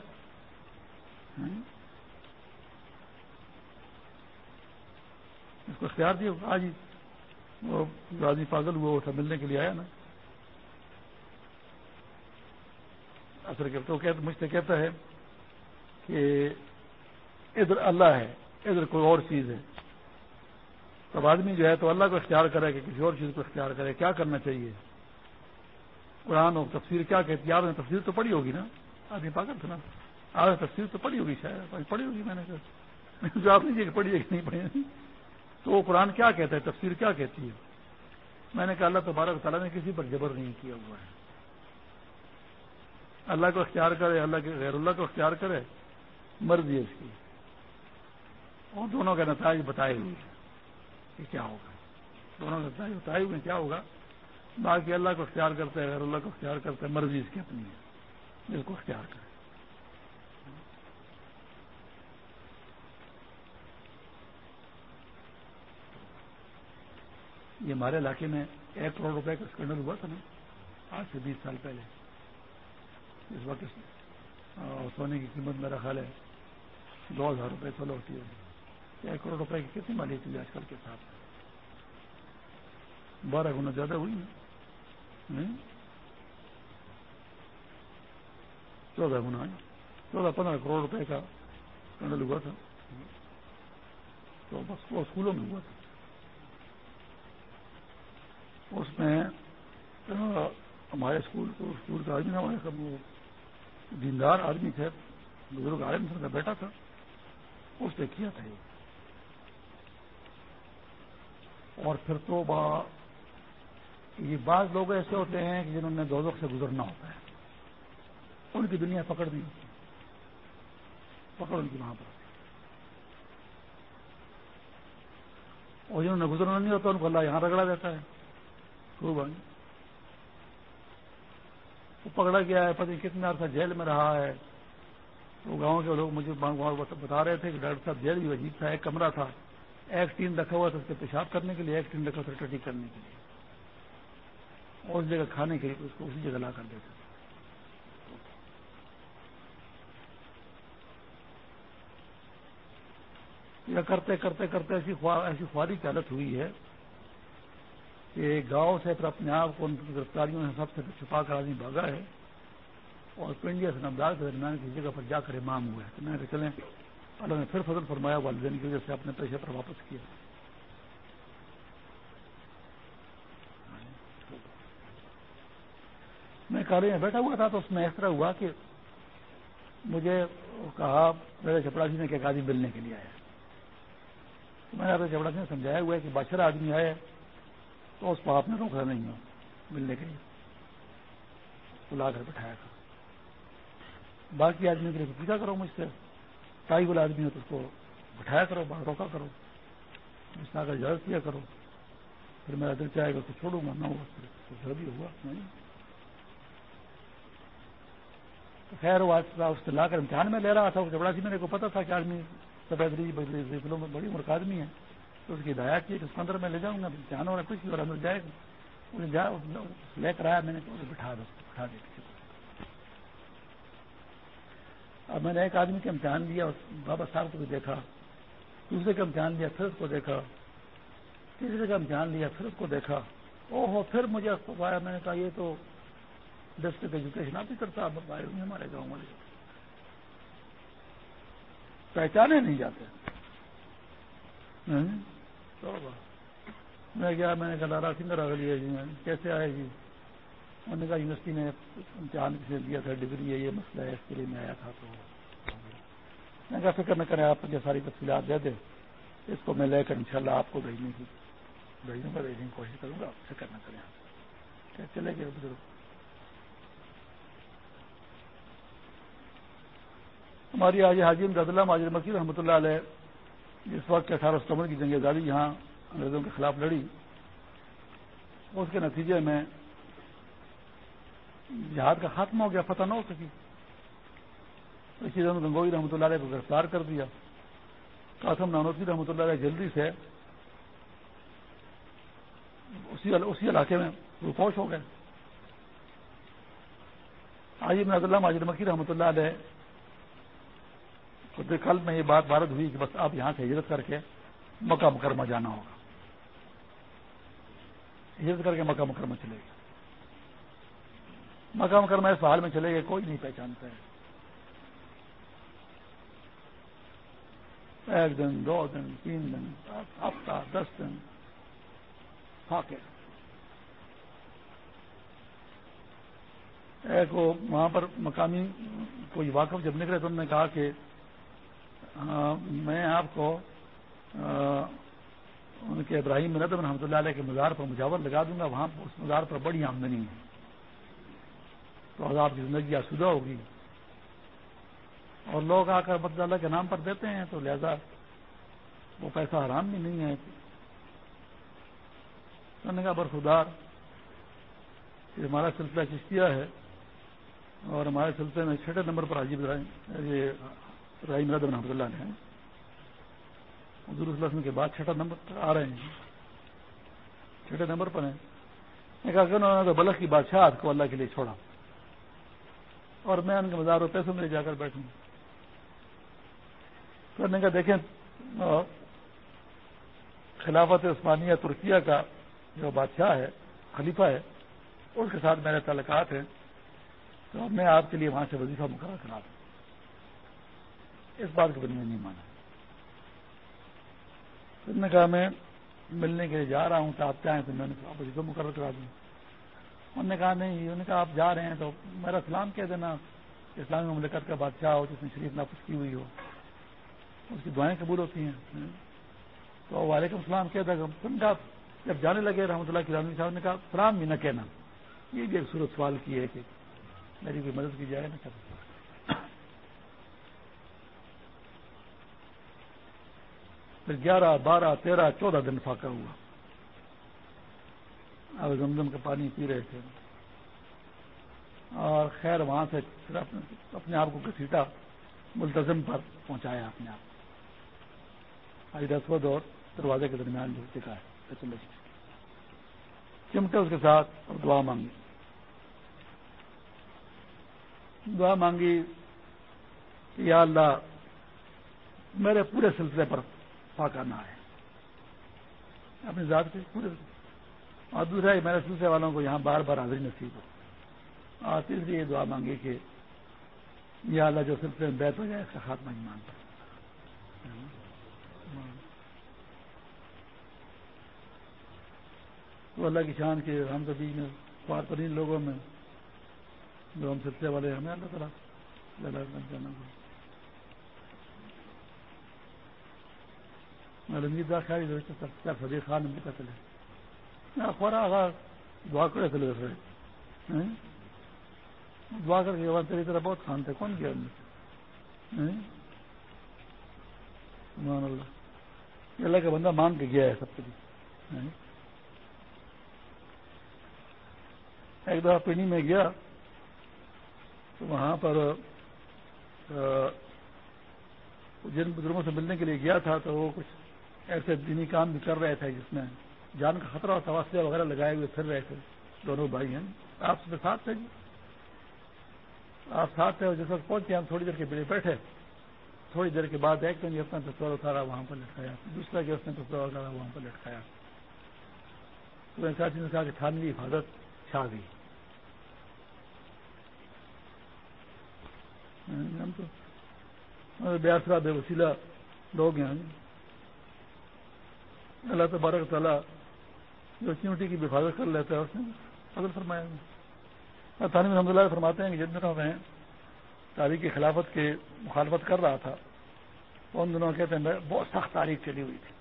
اس کو اختیار دیا۔ آج ہی وہ آدمی پاگل ہوا، وہ ملنے کے لیے آیا نا۔ اثر کرتے وہ مجھ سے کہتا ہے کہ ادھر اللہ ہے، ادھر کوئی اور چیز ہے۔ تب آدمی جو ہے تو اللہ کو اختیار کرے کہ کسی اور چیز کو اختیار کرے، کیا کرنا چاہیے؟ قرآن اور تفسیر کیا کہتی؟ ہے آپ نے تفسیر تو پڑھی ہوگی نا؟ آدمی پاگل تھا نا؟ آپ نے تفسیر تو پڑھی ہوگی شاید؟ پڑھی ہوگی میں نے کہا۔ جواب نہیں کہ پڑھی ہے کہ نہیں پڑھی تو وہ قرآن کیا کہتا ہے؟ تفسیر کیا کہتی ہے؟ میں نے کہا اللہ تبارک تعالیٰ نے کسی پر جبر نہیں کیا ہوا ہے۔ اللہ کو اختیار کرے، اللہ کے غیر اللہ کو اختیار کرے، مرضی ہے اس کی۔ اور دونوں کا نتائج بتائے ہوئے کہ کیا ہوگا؟ دونوں کا نتائج بتائے کیا ہوگا؟ باقی اللہ کو اختیار کرتے غیر اللہ کو اختیار کرتے مرضی اس کی اپنی ہے۔ جس کو اختیار کرے۔ یہ ہمارے علاقے میں ایک کروڑ روپے کا اسکینڈل ہوا تھا نا، آج سے بیس سال پہلے۔ اس وقت سونے کی قیمت میرا خیال ہے، دو ہزار روپے سولہ ہوتی ہے ایک کروڑ روپے کی کتنی مالی تھی آج کل کے ساتھ بارہ گنا زیادہ ہوئی نا۔ چودہ گنا چودہ پندرہ کروڑ روپے کا کنڈل ہوا تھا۔ تو بس وہ اسکولوں میں ہوا تھا۔ اس میں ہمارے اسکول اسکول کا آدمی ہمارے وہ دیندار آدمی تھے، بزرگ عالم سر کا بیٹا تھا۔ اس نے کیا تھا یہ؟ اور پھر تو یہ بعض لوگ ایسے ہوتے ہیں کہ جنہوں نے دو سے گزرنا ہوتا ہے۔ ان کی دنیا پکڑ دی ہوتی۔ پکڑ ان کی وہاں پر اور جنہوں نے گزرنا نہیں ہوتا، ان کو اللہ یہاں رگڑا دیتا ہے۔ خوب وہ پکڑا گیا ہے، پتہ کتنا عرصہ جیل میں رہا ہے۔ تو گاؤں کے لوگ مجھے بتا رہے تھے کہ ڈاکٹر صاحب جیل بھی عجیب تھا، ایک کمرہ تھا۔ ایک ٹین رکھا ہوا تھا اس کے پیشاب کرنے کے لیے ایک ٹین رکھا تھا ٹٹی کرنے کے لیے۔ اور اس جگہ کھانے کے لیے اس کو اسی جگہ لا کر دیتے یا کرتے کرتے کرتے ایسی ایسی خواری کی حالت ہوئی ہے کہ گاؤں سے پھر اپنے آپ کو ان کی گرفتاریوں سے سب سے چھپا کر آدمی بھاگا ہے اور پنڈیا سے نمدار کے درمیان کی جگہ پر جا کر امام ہوا ہے۔ تو میں چلیں اللہ نے پھر فضل فرمایا، والدین کی وجہ سے اپنے پیشے پر واپس کیا۔ میں کالج میں بیٹھا ہوا تھا تو اس میں اس طرح ہوا کہ مجھے کہا، میرے چپڑاسی نے کہ ایک آدمی ملنے کے لیے آیا۔ تو میں نے اپنے چپڑاسی نے سمجھایا ہوا ہے کہ بادشاہ آدمی آئے تو اس کو آپ نے روکا نہیں ہو ملنے کے لیے۔ بلا کر بٹھایا کرو باقی آدمی کے لیے پوچھا کرو مجھ سے۔ تائی والا آدمی ہو تو اس کو بٹھایا کرو باہر روکا کرو، اس کا اجازت کیا کرو۔ پھر میرا دل چاہے گا تو چھوڑوں گا، نہ ہوا پھر بھی ہوا، نہیں۔ تو خیر، وہ اس کو لا کر امتحان میں لے رہا تھا جبڑا سی میرے کو پتا تھا کہ آدمی سفید میں بڑی عمر آدمی ہے۔ تو اس کی ہدایت کی کہ اس کو اندر میں لے جاؤں گا جانو اور کچھ اور اندر جائے گا۔ لے کر آیا، میں نے بٹھا دو، بٹھا دیا اب میں نے ایک آدمی کا امتحان لیا بابا صاحب کو بھی دیکھا، دوسرے کا امتحان لیا پھر اس کو دیکھا، تیسرے کا امتحان لیا پھر اس کو دیکھا۔ او ہو پھر مجھے پایا، میں نے کہا یہ تو ڈسٹرکٹ ایجوکیشن آپ ہی کرتا آئے ہوئے ہمارے گاؤں والے۔ پہچانے نہیں جاتے۔ میں گیا، میں نے کہا دارا سنگر آ لیا جی کیسے آئے جی؟ انہوں نے کہا یونیورسٹی نے امتحان سے دیا تھا، ڈگری ہے، یہ مسئلہ ہے، اس کے لیے میں آیا تھا تو میں کہا فکر نہ کریں، آپ مجھے ساری تفصیلات دے دیں، اس کو میں لے کر انشاءاللہ آپ کو بھیجنے کی، بھیجنے کا بھیجنے کی کوشش کروں گا، فکر نہ کریں کیا چلے گئے بزرگ۔ ہماری آج حاجی امداد اللہ ماجر مکی رحمۃ اللہ علیہ جس وقت اٹھارہ ستمبر کی جنگ آزادی، یہاں انگریزوں کے خلاف لڑی۔ اس کے نتیجے میں جہاد کا خاتمہ ہو گیا، فتح نہ ہو سکی۔ اسی طرح گنگوئی رحمۃ اللہ علیہ کو گرفتار کر دیا۔ قاسم نانوتی رحمۃ اللہ علیہ جلدی سے اسی اسی علاقے میں روپوش ہو گئے۔ آج میں اللہ ماجر مکی رحمۃ اللہ علیہ کل میں یہ بات بھارت ہوئی کہ بس آپ یہاں سے ہجرت کر کے مکہ مکرمہ جانا ہوگا۔ ہجرت کر کے مکہ مکرمہ چلے گا مکہ مکرمہ اس حال میں چلے گئے، کوئی نہیں پہچانتا ہے۔ ایک دن، دو دن، تین دن ہفتہ، دس دن۔ فاقے ایک وہاں پر مقامی کوئی واقف جب نکلے تو انہوں نے کہا کہ ہاں، میں آپ کو ان کے ابراہیم ندم رحمۃ اللہ علیہ کے مزار پر مجاور لگا دوں گا۔ وہاں اس مزار پر بڑی آمدنی ہے۔ تو آپ کی زندگی آسودہ ہوگی۔ اور لوگ آ کر مد اللہ کے نام پر دیتے ہیں تو لہذا وہ پیسہ حرام بھی نہیں ہے۔ نے کہا برخدار یہ ہمارا سلسلہ چشتیہ ہے اور ہمارے سلسلے میں چھٹے نمبر پر عجیب یہ رحیم رد رحمۃ اللہ نے حضور وسلم کے بعد چھٹا نمبر پر آ رہے ہیں۔ چھٹے نمبر پر ہیں۔ میں کہا کہ انہوں نے تو بلخ کی بادشاہ کو اللہ کے لیے چھوڑا۔ اور میں ان کے مزار پیسوں میں جا کر بیٹھوں کرنے کا دیکھیں خلافت عثمانیہ ترکیہ کا جو بادشاہ ہے، خلیفہ ہے، اس کے ساتھ میرے تعلقات ہیں، تو میں آپ کے لیے وہاں سے وظیفہ مقرر کرا دوں۔ اس بات کو میں نہیں مانا۔ پھر نے کہا، میں ملنے کے لیے جا رہا ہوں، تو آپ چاہیں تو میں نے وظیفہ مقرر کرا دوں۔ انہوں نے کہا نہیں، انہوں نے کہا آپ جا رہے ہیں تو میرا سلام کہہ دینا اسلامی مملکت کا بادشاہ ہو، جس نے شریف نافذ کی ہوئی ہو۔ اس کی دعائیں قبول ہوتی ہیں۔ تو وعلیکم السلام کہہ دیا جب جانے لگے رحمۃ اللہ کی صاحب نے کہا، سلام بھی نہ کہنا۔ یہ بھی ایک صورت سوال کی ہے کہ میری کوئی مدد کی جائے نا پھر گیارہ، بارہ، تیرہ، چودہ دن فاقہ ہوا۔ اب زمزم کا پانی پی رہے تھے۔ اور خیر وہاں سے اپنے آپ کو گھسیٹا ملتظم پر پہنچایا اپنے آپ۔ آج رسود اور دروازے کے درمیان جو ٹکا ہے چمٹے اس کے ساتھ اور دعا مانگی۔ دعا مانگی یا اللہ، میرے پورے سلسلے پر پاکا نہ آئے اپنی ذات کے پورے اور دوسرا ہی میرے سلسلے والوں کو یہاں بار بار حاضری نصیب ہو۔ اور تیسری یہ دعا مانگی کہ یہ اللہ جو سلسلے میں بیت ہو جائے، اس کا خاتمہ ہی مانتا تو اللہ کی شان کے ہم تو بیچ میں ترین لوگوں میں جو ہم سلسلے والے ہمیں اللہ تعالیٰ جانا میں خیال صدیق خان بھی کا خورا دعا کرے چلے گئے ہاں؟ دعا کر کے تیری طرح بہت خان تھے۔ کون کیا ہاں؟ اللہ۔ اللہ کا بندہ مان کے گیا ہے سب کچھ ہاں؟ ایک دفعہ پینی میں گیا تو وہاں پر جن بزرگوں سے ملنے کے لیے گیا تھا تو وہ کچھ ایسے دینی کام بھی کر رہے تھے جس میں جان کا خطرہ اور تواسیہ وغیرہ لگائے ہوئے پھر رہے تھے، دونوں بھائی ہیں۔ آپ سے ساتھ تھے جی؟ آپ ساتھ تھے اور جس وقت پہنچے ہم تھوڑی دیر کے بیڑے بیٹھے۔ تھوڑی دیر کے بعد ایک دن اپنا تصور اتارا، وہاں پر لٹکایا۔ دوسرا کہ اس نے تصور اتارا، وہاں پر لٹکایا۔ تو نے کہا کہ تھانوی حفاظت چھا گئی ہم تو بیاسرا بے وسیلہ لوگ ہیں۔ اللہ تبارک تعالیٰ جو چیونٹی کی حفاظت کر لیتا ہے اس نے فضل فرمایا تعلیم رحمد اللہ فرماتے ہیں کہ جن دنوں میں تاریخ کی خلافت کے مخالفت کر رہا تھا، ان دنوں کہتے ہیں بہت سخت تاریخ چلی ہوئی تھی۔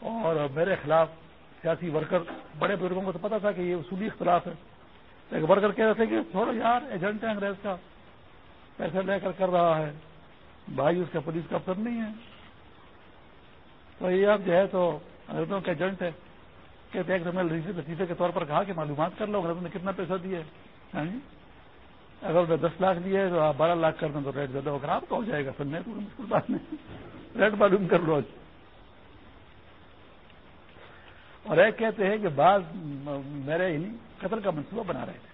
اور میرے خلاف سیاسی ورکر، بڑے بزرگوں کو تو پتا تھا کہ یہ اصولی اختلاف ہے۔ ایک ورکر کہہ رہے تھے کہ تھوڑا یار ایجنٹ ہے انگریز کا، پیسے لے کر کر رہا ہے، بھائی اس کا پولیس کا افسر نہیں ہے۔ تو یہ اب جو ہے تو انگریزوں کا ایجنٹ ہے کہتے ایک دم لطیفے کے طور پر کہا کہ معلومات کر لو انگریزوں نے کتنا پیسہ دیا ہاں جی؟ اگر میں دس لاکھ لیے تو آپ بارہ لاکھ کر دیں تو ریٹ زیادہ ہوگا، آپ کا ہو جائے گا، سننے تو مشکل بات نہیں۔ ریٹ معلوم کر لو اور ایک کہتے ہیں کہ بعض میرے ہی قتل کا منصوبہ بنا رہے تھے،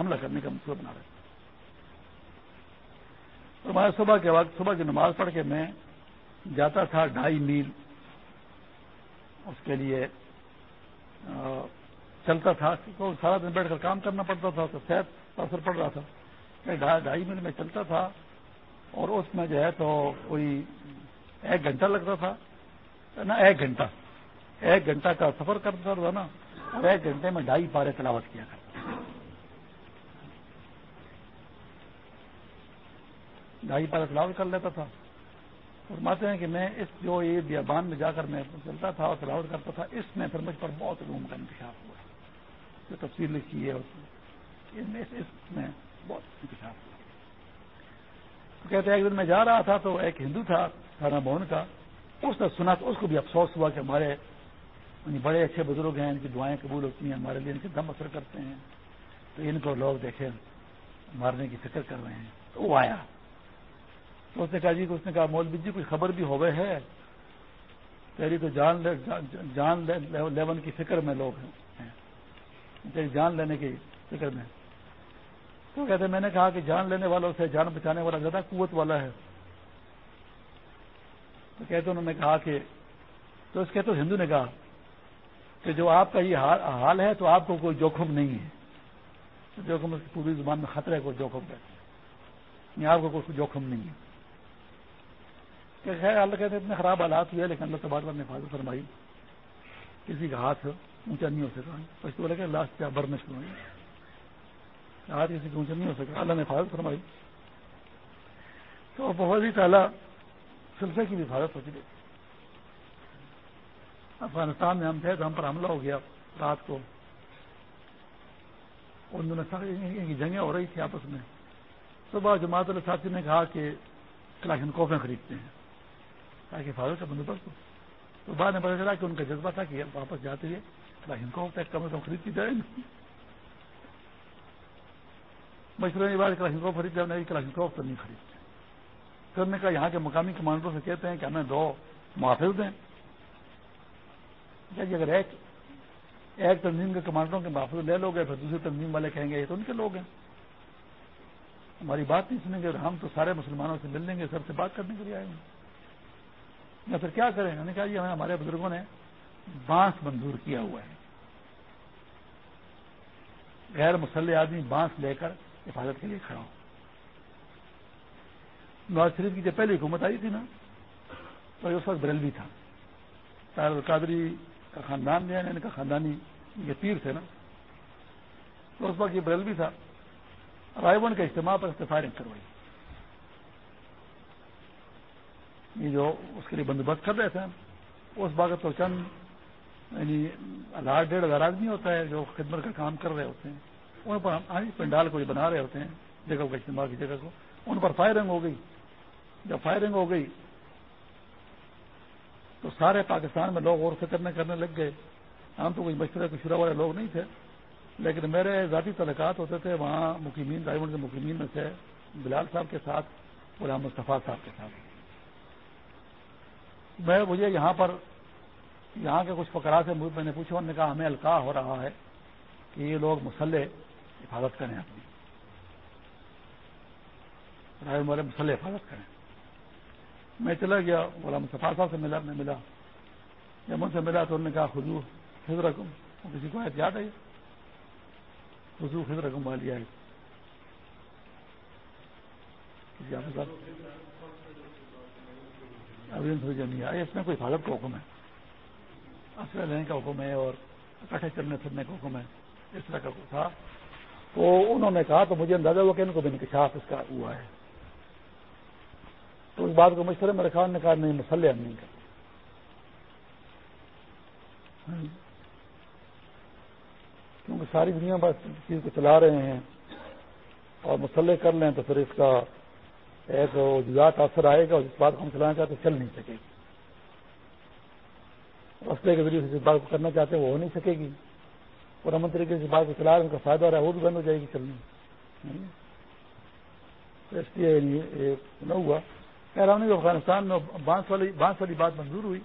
حملہ کرنے کا منصوبہ بنا رہے تھے۔ تو میں صبح کے وقت، صبح کی نماز پڑھ کے میں جاتا تھا ڈھائی میل، اس کے لیے چلتا تھا سارا دن بیٹھ کر کام کرنا پڑتا تھا تو صحت پر اثر پڑ رہا تھا۔ ڈھائی میل میں چلتا تھا اور اس میں جو ہے تو کوئی ایک گھنٹہ لگتا تھا۔ نا ایک گھنٹہ۔ ایک گھنٹہ کا سفر کرتا تھا نا، اور ایک گھنٹے میں ڈھائی پارے تلاوت کیا کرتا ڈھائی پارے تلاوت کر لیتا تھا۔ فرماتے ہیں کہ میں اس جو یہ بیابان میں جا کر میں چلتا تھا اور تلاوت کرتا تھا، اس میں پھر مجھ پر بہت روم کا انتخاب ہوا۔ جو تفصیل لکھی ہے اس میں بہت انتخاب ہوا۔ تو کہتے ایک دن میں جا رہا تھا تو ایک ہندو تھا، تھانہ بہن کا۔ اس نے سنا تو اس کو بھی افسوس ہوا کہ ہمارے یعنی بڑے اچھے بزرگ ہیں، ان کی دعائیں قبول ہوتی ہیں، ہمارے لیے ان کے دم اثر کرتے ہیں۔ تو ان کو لوگ دیکھیں مارنے کی فکر کر رہے ہیں۔ تو وہ آیا۔ اس نے کہا جی اس نے کہا، مولوی جی کوئی خبر بھی ہوئے ہے؟ تیری تو جان جان لیون کی فکر میں لوگ ہیں تیری جان لینے کی فکر میں۔ تو کہتے، میں نے کہا کہ جان لینے والوں سے، جان بچانے والا زیادہ قوت والا ہے۔ تو کہتے، انہوں نے کہا کہ، تو اس کے تو ہندو نے کہا کہ جو آپ کا یہ حال ہے تو آپ کو کوئی جوخم نہیں ہے۔ جوخم اس کی پوری زبان میں خطرے کو جوخم کہتے ہیں۔ آپ کو کوئی جوخم نہیں ہے۔ کہ خیر اللہ کہتے اتنے خراب حالات ہوئے لیکن اللہ تبادلہ نے حفاظت فرمائی۔ کسی کا ہاتھ اونچا نہیں ہو سکا۔ پچھلے تو بولے کہ لاسٹ کیا برن شروع ہاتھ کسی کا اونچا نہیں ہو سکا۔ اللہ نے حفاظت فرمائی۔ تو بہت ہی تعالیٰ سلسلے کی بھی حفاظت ہوتی رہی۔ افغانستان میں ہم تھے تو ہم پر حملہ ہو گیا رات کو۔ ان دونوں کی جنگیں ہو رہی تھی آپس میں۔ صبح جماعت اللہ ساتھی نے کہا کہ کلاشن کوفیں خریدتے ہیں۔ تاکہ حفاظت کا بندوبست ہو۔ تو بعد میں پتا چلا کہ ان کا جذبہ تھا کہ واپس جاتے ہوئے کلاشن کوف کم از کم خرید کی جائے۔ مشورے کے بعد کلاشن کوف خرید جائے کلاشن کوف تو نہیں خریدتے پھر نے کہا یہاں کے مقامی کمانڈروں سے کہتے ہیں کہ ہمیں دو محافظ دیں۔ جی اگر ایک ایک تنظیم کے کمانڈروں کے محافظ لے لو گے، پھر دوسری تنظیم والے کہیں گے یہ تو ان کے لوگ ہیں۔ ہماری بات نہیں سنیں گے ہم تو سارے مسلمانوں سے مل لیں گے، سب سے بات کرنے کے لیے آئے گے یا پھر کیا کریں؟ نے کہا جی ہمیں ہمارے بزرگوں نے بانس منظور کیا ہوا ہے۔ غیر مسلح آدمی بانس لے کر حفاظت کے لیے کھڑا ہو۔ نواز شریف کی جب پہلی حکومت آئی تھی نا، تو اس وقت بریلوی تھا۔ طاہر القادری کا خاندان دیا ان کا خاندانی یہ پیر تھے نا۔ تو اس وقت یہ بریلوی تھا۔ رائے ون اجتماع پر استفائرنگ کروائی۔ یہ جو اس کے لیے بندوبست کر رہے تھے اس باغت تو چند یعنی ہزار، ڈیڑھ ہزار آدمی ہوتا ہے جو خدمت کا کام کر رہے ہوتے ہیں۔ ان پر پنڈال کو بنا رہے ہوتے ہیں، جگہ کا اجتماع کی جگہ کو، ان پر فائرنگ ہو گئی۔ جب فائرنگ ہو گئی، تو سارے پاکستان میں لوگ اور فکر کرنے لگ گئے۔ ہم تو کوئی مشورے کو شروع والے لوگ نہیں تھے، لیکن میرے ذاتی تعلقات ہوتے تھے، وہاں مقیمین ڈائمنڈ کے مقیمین میں سے بلال صاحب کے ساتھ، غلام مصطفیٰ صاحب کے ساتھ۔ میں مجھے یہاں پر یہاں کے کچھ فکرا سے میں نے پوچھا، انہوں نے کہا، ہمیں الکاع ہو رہا ہے کہ یہ لوگ مسلح حفاظت کریں اپنی۔ رائے والے مسلح حفاظت کریں۔ میں چلا گیا غلام صفا صاحب سے ملا، میں ملا۔ جب ان سے ملا تو انہوں نے کہا خود حضر رقم کسی کو احتیاط ہے؟ وضو خود رقم والی آئے کسی آپ نہیں آئے اس میں کوئی حفاظت کا حکم ہے۔ اصل لینے کا حکم ہے اور اکٹھے چلنے پھرنے کا حکم ہے۔ اس طرح کا تھا۔ تو انہوں نے کہا، تو مجھے اندازہ ہوا کہ ان کو بھی انکشاف اس کا ہوا ہے۔ تو اس بات کو مشورے میں رکھا نے کہا، نہیں، مسلح ہم نہیں کرتے۔ ہاں۔ کیونکہ ساری دنیا بس چیز کو چلا رہے ہیں اور مسلح کر لیں تو پھر اس کا ایک جزات اثر آئے گا اور جس بات کو ہم چلانا چاہتے چل نہیں سکے گی۔ رستے کے ذریعے سے جس بات کو کرنا چاہتے ہیں، وہ ہو نہیں سکے گی۔ اور امن طریقے سے بات کو چلا رہے ان کا فائدہ ہو رہا ہے، وہ بھی بند ہو جائے گی چلنی۔ اس لیے نہ ہوا۔ کہہ رہا ہوں کہ افغانستان میں بانس والی بانس والی بات منظور ہوئی۔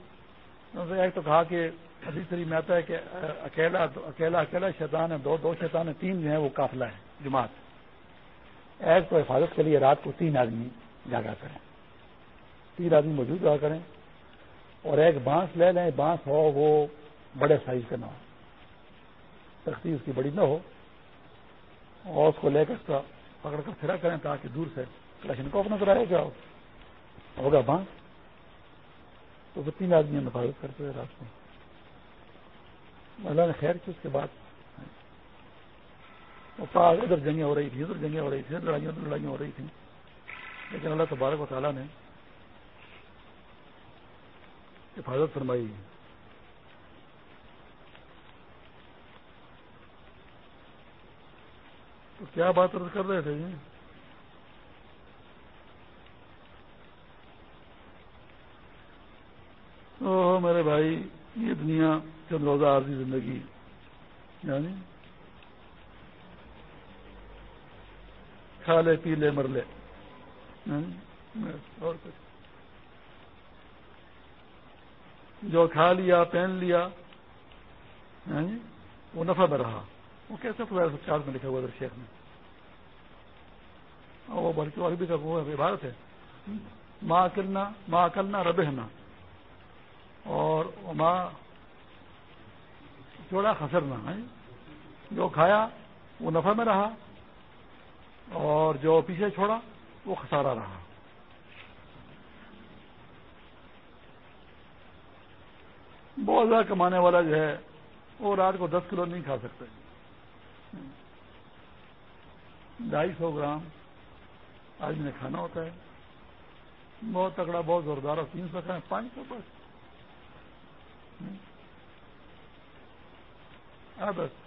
ایک تو کہا کہ حدیث شریف میں آتا ہے کہ اکیلا اکیلا اکیلا شیطان ہے، دو دو شیطان ہے تین جو ہیں وہ قافلہ ہے جماعت۔ ایک تو حفاظت کے لیے رات کو تین آدمی جاگا کریں۔ تین آدمی موجود رہا کریں۔ اور ایک بانس لے لیں، بانس ہو وہ بڑے سائز کا نہ ہو۔ تختی اس کی بڑی نہ ہو۔ اور اس کو لے کر اس کا پکڑ کر پھرا کریں تاکہ دور سے کلیکشن کو اپنا کرائے گا ہوگا بانس۔ تو وہ تین آدمی حفاظت کرتے ہیں رات کو۔ اللہ نے خیر کی اس کے بعد ادھر جنگیں ہو رہی تھیں، ادھر جنگیں ہو رہی تھیں لڑائیاں، ادھر لڑائیاں ہو رہی تھیں۔ لیکن اللہ تبارک و تعالیٰ نے حفاظت فرمائی۔ تو کیا بات عرض کر رہے تھے جی؟ او میرے بھائی، یہ دنیا چند روزہ عارضی زندگی یعنی کھا لے، پی لے، مر لے۔ اور کچھ۔ جو کھا لیا، پہن لیا وہ نفع میں رہا۔ وہ کیسے چارج میں لکھا ہوا شیخ میں وہ بلکہ اور بھی وہ عبارت ہے۔ ماں کرنا ماں کرنا ربہنا اور ماں چوڑا خسرنا جو کھایا، وہ نفع میں رہا۔ اور جو پیچھے چھوڑا، وہ خسارا رہا۔ بہت زیادہ کمانے والا جو ہے، وہ رات کو دس کلو نہیں کھا سکتے ڈھائی سو گرام آدمی نے کھانا ہوتا ہے۔ بہت تکڑا، بہت زوردار اور تین سو کھائے پانچ سو بس۔ بس۔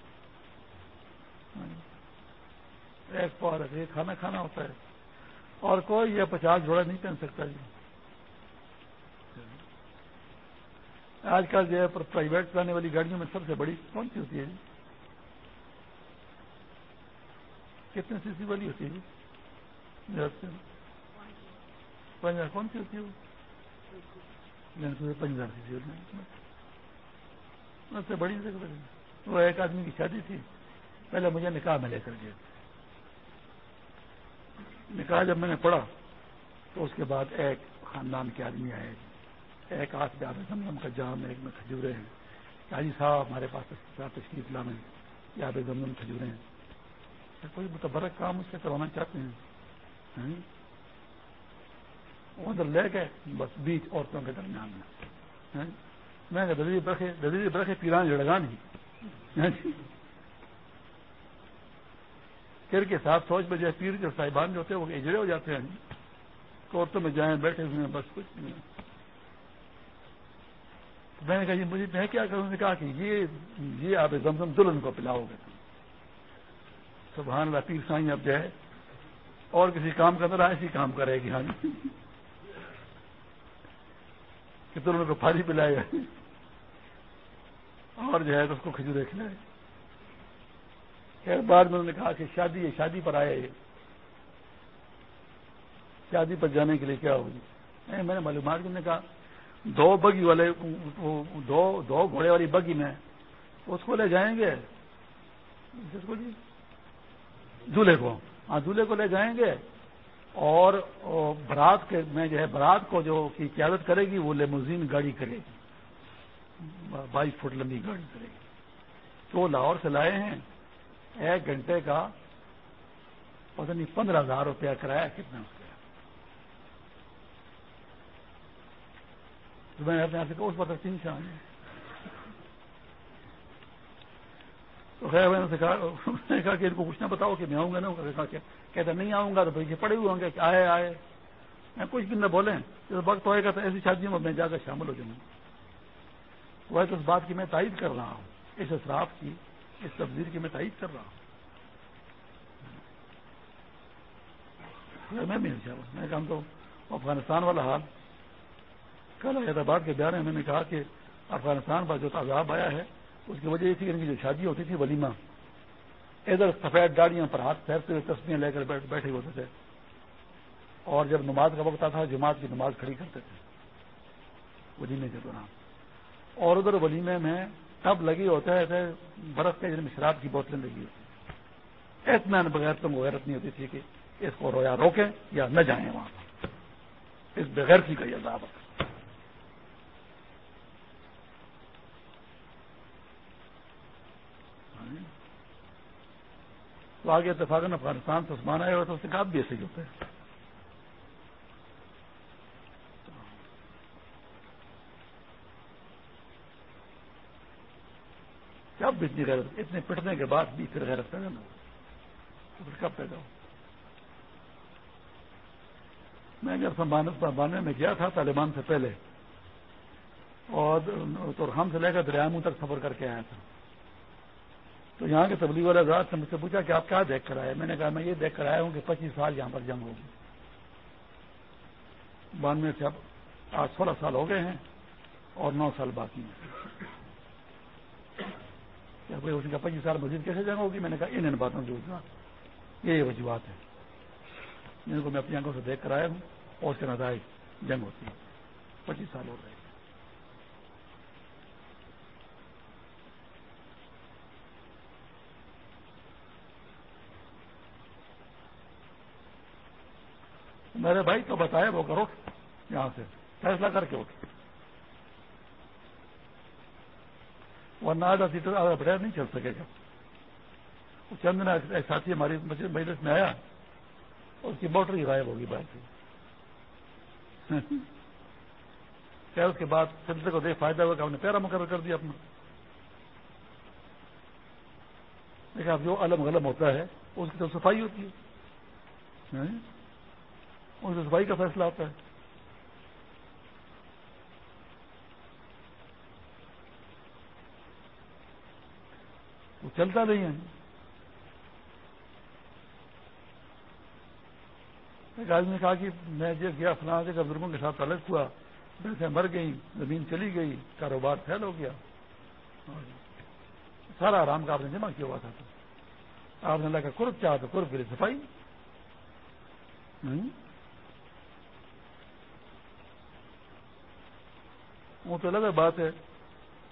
ایک پار ہے کھانا کھانا ہوتا ہے۔ اور کوئی یہ پچاس جوڑا نہیں پہن سکتا جی۔ آج کل جو ہے پرائیویٹ چلانے والی گاڑیوں میں سب سے بڑی کون سی ہوتی ہے جی؟ کتنے سی سی والی ہوتی ہے جی؟ پنجاب کون سی ہوتی ہے پنجاب سی سی ہوتی ہے۔ سے بڑی وہ ایک آدمی کی شادی تھی۔ پہلے مجھے نکاح میں لے کر گئے نکاح جب میں نے پڑھا تو اس کے بعد ایک خاندان کے آدمی آئے۔ ایک ہاتھ میں آب زمزم کا جام ایک میں کھجورے ہیں۔ حاجی صاحب، ہمارے پاس تشریف لانے یا آب زمزم کھجورے ہیں۔ کوئی متبرک کام اس سے کروانا چاہتے ہیں۔ ہاں جی؟ وہ ادھر لے کے بس بیچ عورتوں کے درمیان میں۔ ہاں جی؟ میں دلیری برقے پیران جڑگا نہیں ہاں جی؟ پھر کے ساتھ سوچ میں جو پیر کے صاحبان جو ہوتے ہیں وہ اجڑے ہو جاتے ہیں۔ عورتوں میں جائیں بیٹھے ہوئے ہیں، بس کچھ نہیں۔ میں نے کہا جی مجھے میں کیا کروں؟ نے کہا کہ یہ یہ آپ زمزم دلہن کو پلاؤ گے۔ سبحان اللہ، پیر سائیں اب جو ہے، اور کسی کام کا طرح ایسی کام کرے گی۔ ہاں جی۔ کہ دلہن کو پھاڑی پلائے۔ گا اور جو ہے تو اس کو کھجورے کھلائے۔ خیر بعد میں انہوں نے کہا کہ شادی ہے، شادی پر آئے شادی پر جانے کے لیے کیا ہوگی میں نے معلومات نے کہا، دو بگی والے، دو دو گھوڑے والی بگی میں اس کو لے جائیں گے۔ جس کو جی؟ دولہے کو۔ ہاں دولہے کو لے جائیں گے۔ اور برات کے، میں جو ہے، برات کو جو کی قیادت کرے گی، وہ لیموزین گاڑی کرے گی۔ بائیس فٹ لمبی گاڑی کرے گی۔ تو وہ لاہور سے لائے ہیں۔ ایک گھنٹے کا پتہ نہیں پندرہ ہزار روپیہ کرایہ کتنا اس کا میں نے اپنے آپ سے کہا، اس پتہ تین سے تو خیر، میں نے کہا کہ ان کو کچھ نہ بتاؤ کہ میں آؤں گا نا۔ کہتا نہیں آؤں گا تو بھائی پڑے ہوئے ہوں گے کہ آئے آئے۔ میں کچھ بھی نہ بولیں۔ جب وقت ہوئے گا تو ایسی شادیوں میں میں جا کر شامل ہو جاؤں گا۔ وہ اس بات کی میں تائید کر رہا ہوں۔ اس اثرات کی اس تبدیل کی میں تائید کر رہا ہوں۔ میں بھی میں کہا تو افغانستان والا حال۔ کل حیدرآباد کے بیان میں میں نے کہا کہ افغانستان پر جو تعداد آیا ہے، اس کی وجہ یہ تھی کہ ان کی جو شادی ہوتی تھی ولیمہ۔ ادھر سفید گاڑیاں پر ہاتھ پھیرتے ہوئے تصویریں لے کر بیٹھے ہوتے تھے۔ اور جب نماز کا وقت آتا تھا، جماعت کی نماز کھڑی کرتے تھے۔ ولیمے کے دوران۔ اور ادھر ولیمے میں تب لگی ہوتے تھے برف کے جن میں شراب کی بوتلیں لگی ہوتی اتنا بغیر تم غیرت نہیں ہوتی تھی کہ اس کو رویا روکیں یا نہ جائیں وہاں اس بغیر کی کا یہ ہے۔ تو آگے اتفاق افغانستان سے عثمان آئے تو اس نے کہا بھی ایسے ہی ہوتے ہیں۔ کب اتنی غیرت اتنے پٹنے کے بعد بھی پھر غیرت پیدا نہ ہو پھر کب پیدا ہو؟ میں جب باندھنے میں گیا تھا طالبان سے پہلے، اور تو ہم سے لے کر دریا منہ تک سفر کر کے آیا تھا۔ تو یہاں کے تبلیغ والا ذات سے مجھ سے پوچھا کہ آپ کیا دیکھ کر آئے؟ میں نے کہا میں یہ دیکھ کر آیا ہوں کہ پچیس سال یہاں پر جنگ ہوگی۔ بانوے سے اب آج سولہ سال ہو گئے ہیں اور نو سال باقی ہیں۔ اس کا پچیس سال مزید کیسے جنگ ہوگی؟ میں نے کہا ان باتوں کی وجوہات یہ وجوہات ہے جن کو میں اپنی آنکھوں سے دیکھ کر آیا ہوں۔ اور اس کے نتائج جنگ ہوتی ہے پچیس سال ہو گئے میرے بھائی تو بتائے وہ کرو یہاں سے۔ فیصلہ کر کے اٹھ ورنہ آدھا سیٹر آدھا بڑھیا نہیں چل سکے گا چند دن ایک ساتھی ہماری مجلس میں آیا اس کی موٹر ہی غائب ہوگی بائک کی کیا اس کے بعد سلسلے کو دیکھ فائدہ ہوا کہ ہم نے پیرا مقرر کر دیا اپنا دیکھا اب جو علم غلم ہوتا ہے اس کی تو صفائی ہوتی ہے ان سے صفائی کا فیصلہ آتا ہے وہ چلتا نہیں ہے۔ ایک آدمی نے کہا کہ میں جب گیا، فلاں جگہ بزرگوں کے ساتھ تعلق ہوا، پیسے مر گئی زمین چلی گئی، کاروبار پھیل ہو گیا۔ سارا آرام کا آپ نے جمع کیا ہوا تھا۔ آپ نے لگا قرب چاہا تو قرب کے لیے صفائی۔ وہ تو الگ بات ہے۔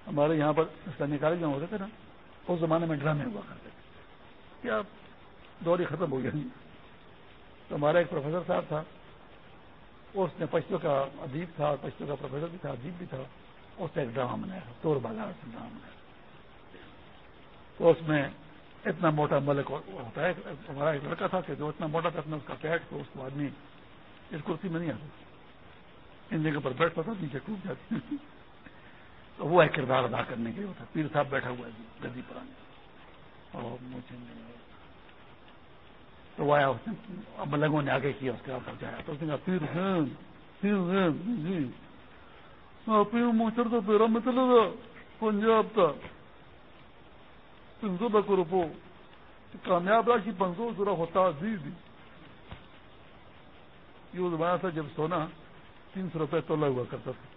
ہمارے یہاں پر اسلامی کالج میں ہوتے تھے نا۔ اس زمانے میں ڈرامے ہوا کرتے تھے۔ کیا دور ہی ختم ہو گیا تو ہمارا ایک پروفیسر صاحب تھا۔ اس نے پشتوں کا ادیب تھا پشتوں کا پروفیسر بھی تھا، ادیب بھی تھا۔ اس نے ایک ڈرامہ بنایا تھا چور بازار سے ڈرامہ بنایا۔ تو اس میں اتنا موٹا ملک ہوتا ہے، ہمارا ایک لڑکا تھا کہ جو اتنا موٹا تھا اتنا اس کا پیٹ، تو اس کو آدمی اس کرسی میں نہیں آتا۔ ان جگہ پر بیٹھتا تھا، نیچے ٹوٹ جاتی تو وہ ایک کردار ادا کرنے کے لیے ہوتا ہے۔ پیر صاحب بیٹھا ہوا ہے جی، گدی پر اور تو وہ آیا اس نے ملنگوں نے آگے کیا، اس کے آپ پہنچایا تو اس نے کہا، پیر ہیں پیر ہیں جی۔ ہاں، پیر موچر تو پیرا میں مطلب چلے گا پنجاب کا۔ تین سو بکو روپو کامیاب راشی پنسو ذرا ہوتا جی جی یہ زمانہ تھا جب سونا تین سو روپئے تولا ہوا کرتا تھا۔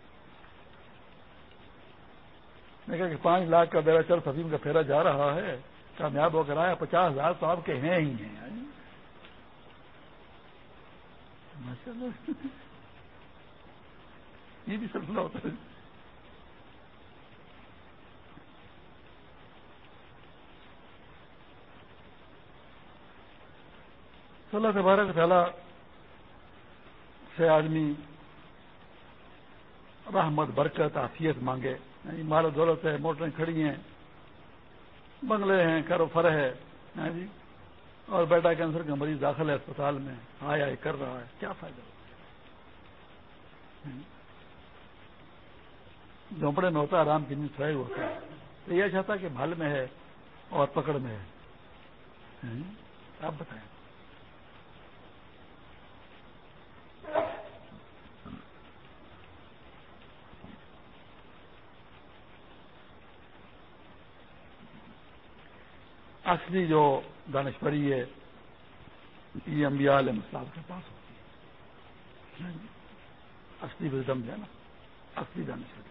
میں کہا کہ پانچ لاکھ کا بیرا چل فضیم کا پھیرا جا رہا ہے، کامیاب ہو کر آیا، پچاس ہزار تو آپ کے ہیں ہی ہیں۔ یہ بھی سلسلہ ہوتا ہے۔ صلاح سے بارہ تعالیٰ سے آدمی رحمت، برکت آفیت مانگے۔ یعنی مال و دولت ہے، موٹریں کھڑی ہیں، بنگلے ہیں کرو فر ہے ہاں جی؟ اور بیٹا کینسر کا مریض داخل ہے اسپتال میں، آیا آئے کر رہا ہے، کیا فائدہ؟ ہاں جی؟ جھونپڑے میں ہوتا ہے آرام کی نیند ہوتا ہے۔ تو یہ چاہتا کہ بھال میں ہے اور پکڑ میں ہے۔ ہاں جی؟ آپ بتائیں۔ اصلی جو دانشوری ہے، یہ انبیاء علیہ السلام کے پاس ہوتی ہے۔ اصلی وزڈم جو ہے نا، اصلی دانشوری،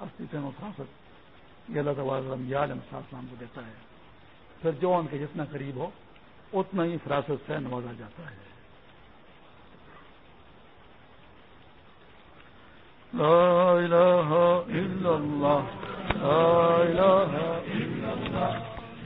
اصلی فیم و فراست۔ یہ اللہ تعالیٰ انبیاء علیہ السلام کو دیتا ہے۔ پھر جو ان کے جتنا قریب ہو، اتنا ہی فراست سے نوازا جاتا ہے۔ لا الہ الا اللہ، لا الہ الا اللہ۔